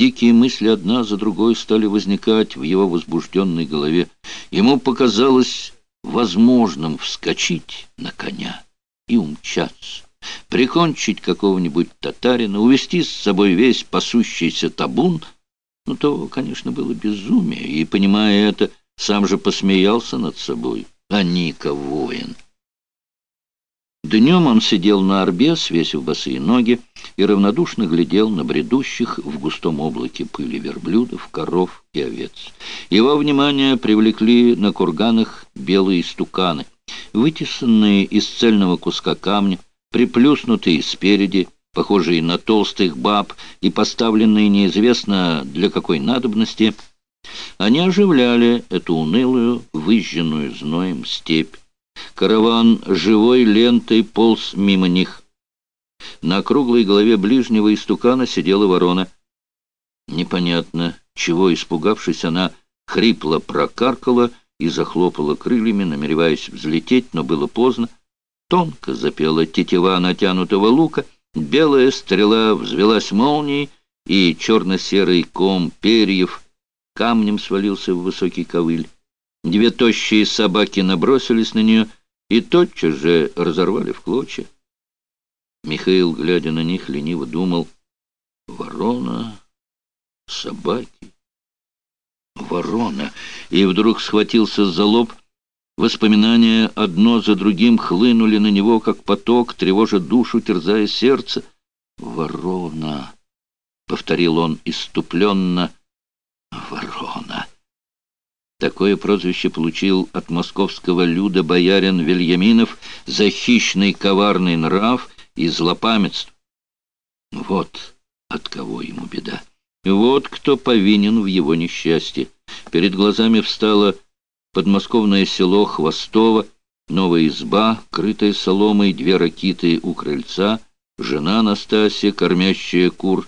Дикие мысли одна за другой стали возникать в его возбужденной голове. Ему показалось возможным вскочить на коня и умчаться, прикончить какого-нибудь татарина, увести с собой весь пасущийся табун, ну, то, конечно, было безумие, и, понимая это, сам же посмеялся над собой. А Ника воин. Днем он сидел на орбе, свесив босые ноги, и равнодушно глядел на бредущих в густом облаке пыли верблюдов, коров и овец. Его внимание привлекли на курганах белые стуканы, вытесанные из цельного куска камня, приплюснутые спереди, похожие на толстых баб и поставленные неизвестно для какой надобности, они оживляли эту унылую, выжженную зноем степь. Караван живой лентой полз мимо них. На круглой голове ближнего истукана сидела ворона. Непонятно, чего испугавшись, она хрипло прокаркала и захлопала крыльями, намереваясь взлететь, но было поздно. Тонко запела тетива натянутого лука, белая стрела взвелась молнией, и черно-серый ком перьев камнем свалился в высокий ковыль. Две тощие собаки набросились на нее и тотчас же разорвали в клочья. Михаил, глядя на них, лениво думал, «Ворона, собаки, ворона!» И вдруг схватился за лоб. Воспоминания одно за другим хлынули на него, как поток, тревожа душу, терзая сердце. «Ворона!» — повторил он иступленно. Такое прозвище получил от московского люда боярин Вильяминов за хищный коварный нрав и злопамятство. Вот от кого ему беда. Вот кто повинен в его несчастье. Перед глазами встало подмосковное село Хвостово, новая изба, крытая соломой, две ракиты у крыльца, жена Настасья, кормящая кур,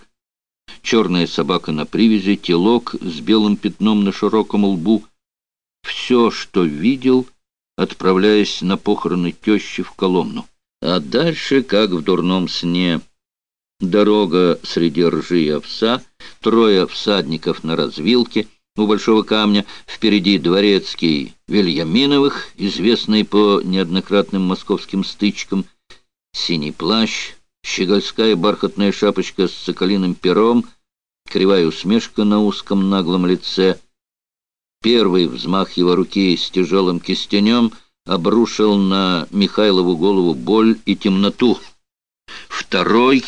черная собака на привязи, телок с белым пятном на широком лбу — все, что видел, отправляясь на похороны тещи в Коломну. А дальше, как в дурном сне, дорога среди ржи и овса, трое всадников на развилке у Большого камня, впереди дворецкий Вильяминовых, известный по неоднократным московским стычкам, синий плащ, щегольская бархатная шапочка с соколиным пером, кривая усмешка на узком наглом лице — Первый взмах его руки с тяжелым кистенем обрушил на Михайлову голову боль и темноту. Второй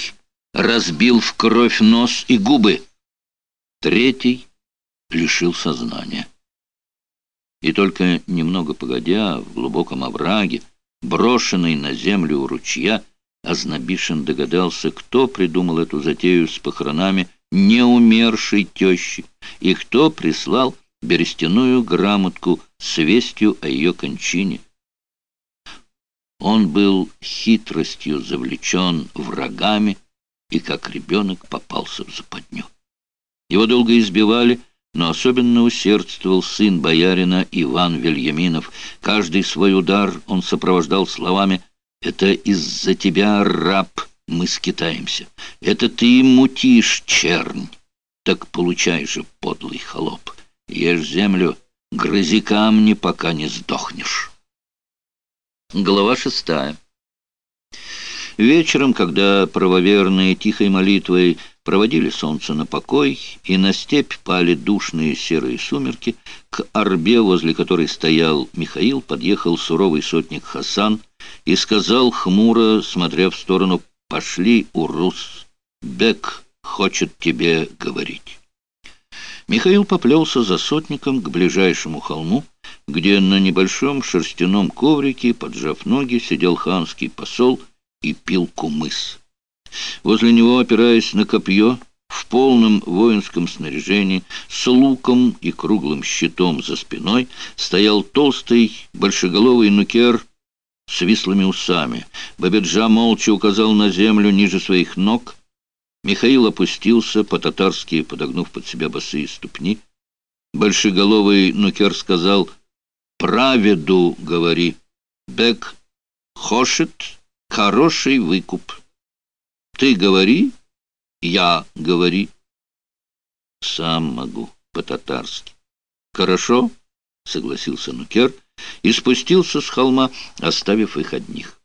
разбил в кровь нос и губы. Третий лишил сознания. И только немного погодя, в глубоком овраге, брошенный на землю у ручья, Ознобишин догадался, кто придумал эту затею с похоронами неумершей тещи и кто прислал берестяную грамотку с вестью о ее кончине. Он был хитростью завлечен врагами и, как ребенок, попался в западню. Его долго избивали, но особенно усердствовал сын боярина Иван Вильяминов. Каждый свой удар он сопровождал словами «Это из-за тебя, раб, мы скитаемся. Это ты мутишь, чернь. Так получай же, подлый холоп». Ешь землю, грызи камни, пока не сдохнешь. Глава шестая. Вечером, когда правоверные тихой молитвой проводили солнце на покой, и на степь пали душные серые сумерки, к арбе, возле которой стоял Михаил, подъехал суровый сотник Хасан и сказал хмуро, смотря в сторону, «Пошли, урус, Бек хочет тебе говорить». Михаил поплелся за сотником к ближайшему холму, где на небольшом шерстяном коврике, поджав ноги, сидел ханский посол и пил кумыс. Возле него, опираясь на копье, в полном воинском снаряжении, с луком и круглым щитом за спиной, стоял толстый, большеголовый нукер с вислыми усами. Бабеджа молча указал на землю ниже своих ног — Михаил опустился, по-татарски подогнув под себя босые ступни. Большеголовый нукер сказал «Праведу, говори, бек хошет хороший выкуп. Ты говори, я говори». Сам могу, по-татарски. Хорошо, согласился Нукер и спустился с холма, оставив их одних.